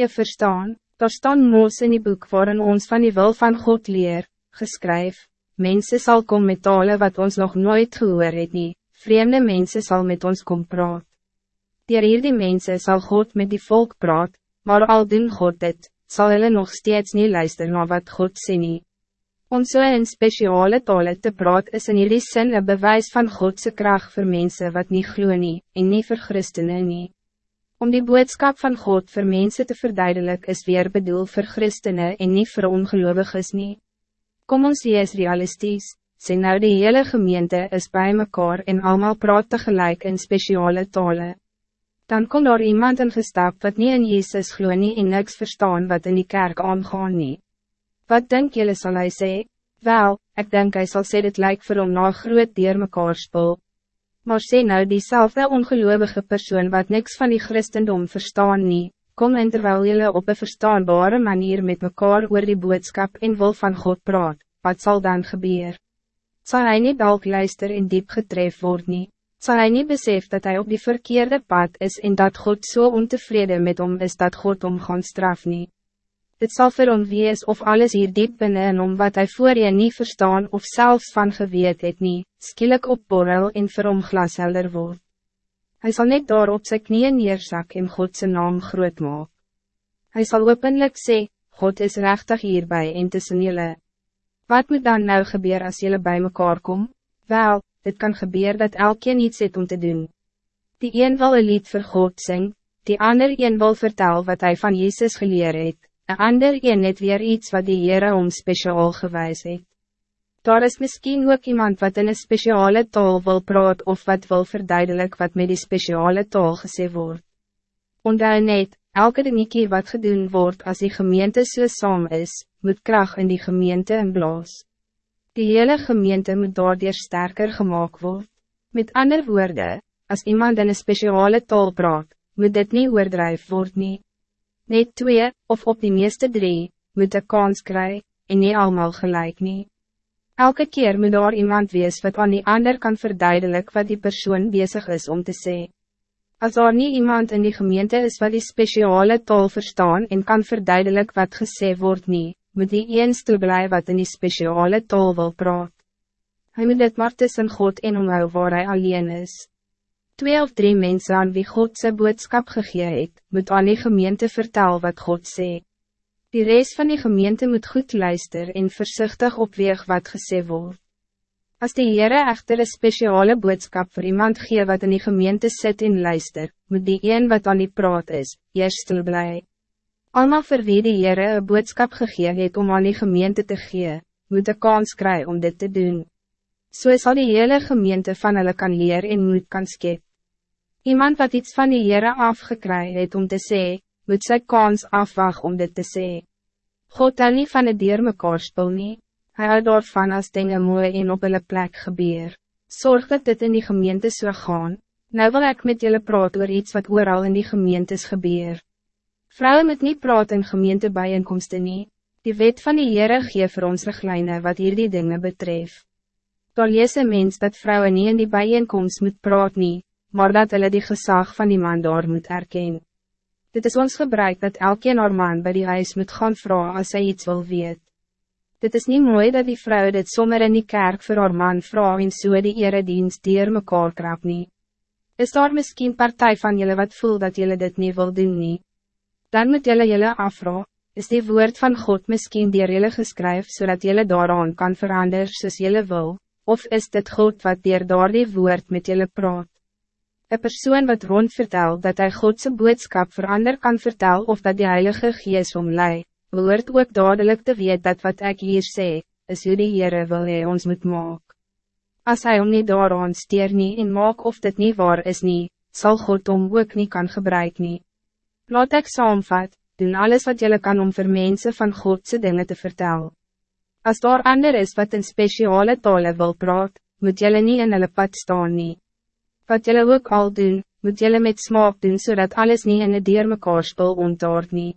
Je verstaan, daar staan moos in die boek waarin ons van die wil van God leer, geskryf, Mensen zal komen met talen wat ons nog nooit gehoor het nie, vreemde mensen zal met ons kom praat. Dier hierdie mense sal God met die volk praat, maar al doen God dit, sal hulle nog steeds niet luisteren naar wat God sê nie. Om so in speciale tale te praat is in hierdie sin een bewijs van Godse kracht voor mensen wat niet glo nie, en nie vir Christene nie. Om die boodschap van God voor mensen te verduidelijk is weer bedoel voor Christene en niet voor ongelovigen nie. Kom ons is realistisch, sê nou die hele gemeente is bij mekaar en allemaal praat tegelijk in speciale talen. Dan kon daar iemand in gestap wat niet in Jezus glo nie en niks verstaan wat in die kerk aangaan nie. Wat denk jullie zal hij sê? Wel, ik denk hij zal sê dit lijkt vir hom na groot dier mekaar spul. Maar sê nou diezelfde ongeloovige persoon wat niks van die christendom verstaan nie, kom en terwijl jullie op een verstaanbare manier met mekaar oor die boodskap en wil van God praat, wat zal dan gebeuren? Zal hij niet dalk luister en diep getref word nie? Zal hij niet besef dat hij op die verkeerde pad is en dat God zo so ontevreden met hom is dat God om gaan straf nie? Het zal vir hom wees of alles hier diep binnen en om wat hij voor je niet verstaan of zelfs van geweet het nie, skielik opborrel en vir hom glashelder word. Hij zal net daar op zijn knieën neerzak en God zijn naam groot maak. Hij zal openlijk zeggen, God is rechtig hierbij en tussen jullie. Wat moet dan nou gebeuren als jullie bij mekaar komen? Wel, het kan gebeuren dat elkeen iets zit om te doen. Die een wil een lied voor God zingen, die ander een wil vertellen wat hij van Jezus geleerd heeft, een ander een net weer iets wat die Heere om speciaal gewijs heeft. Daar is misschien ook iemand wat in een speciale taal wil praat of wat wil verduidelijk wat met die speciale taal gesê word. Ondou net, elke dingetjie wat gedoen wordt als die gemeente so saam is, moet kracht in die gemeente en blaas. Die hele gemeente moet daardoor sterker gemaakt worden. Met andere woorden, als iemand in een speciale taal praat, moet dit niet oordrijf word nie. Net twee, of op die meeste drie, moet een kans krijgen, en niet allemaal gelijk niet. Elke keer moet daar iemand wees wat aan die ander kan verduidelijk wat die persoon bezig is om te zeggen. Als er niet iemand in die gemeente is wat die speciale taal verstaan en kan verduidelijk wat gezegd wordt niet, moet die eens blij wat in die speciale taal wil praat. Hij moet dit maar tussen God en omhou waar hij alleen is. Twee of drie mensen aan wie God zijn boodschap gegeven het, moet aan die gemeente vertellen wat God zegt. Die rest van die gemeente moet goed luisteren en voorzichtig opweeg wat gesê word. As die Heere echter een speciale boodschap voor iemand gee wat in die gemeente zit en luister, moet die een wat aan die praat is, eerst stil bly. Almal vir wie die Heere een boodschap gegee het om aan die gemeente te gee, moet een kans kry om dit te doen. So sal die hele gemeente van hulle kan leer en moet kan skep. Iemand wat iets van die Heere afgekry het om te zeggen moet sy kans afwag om dit te zeggen. God hou nie van het dier mekaar spul nie, hy hou daarvan as dinge mooi en op hulle plek gebeur. Zorg dat dit in die gemeente so gaan, nou wil ik met jullie praat oor iets wat ooral in die gemeentes gebeur. Vrouwen moet niet praten in gemeentebijeenkomsten nie, die wet van die Heere gee vir ons riglijne wat hier die dinge betref. Daar lees een mens dat vrouwen niet in die bijeenkomst moet praten, nie, maar dat hulle die gezag van die man daar moet erkennen. Dit is ons gebruik dat elke man bij die huis moet gaan vragen als hij iets wil weet. Dit is niet mooi dat die vrouw dit sommer in die kerk voor haar man vrouw en so die eredienst dier mekaar krap nie. Is daar misschien partij van jullie wat voel dat jullie dit niet wil doen nie? Dan moet jullie jullie afvragen, is die woord van God misschien dier jullie geskryf zodat jullie daaraan kan veranderen soos jullie wil, of is dit God wat dier daar die woord met jullie praat? Een persoon wat rond vertel dat hij Godse boodschap verander kan vertellen of dat die Heilige Geest omlei, behoort ook dadelijk te weet dat wat ik hier sê, is hoe die Heere wil hy ons moet maak. As hy om nie daaraan steer nie en maak of dit niet waar is nie, sal God om ook niet kan gebruik nie. Laat ek saamvat, doen alles wat jullie kan om vir mense van Godse dingen te vertellen. Als daar ander is wat in speciale tale wil praat, moet jullie niet in hulle pad staan nie. Wat jullie ook al doen, moet jullie met smaak doen zodat alles niet in het dier mekaar spul ontaard niet.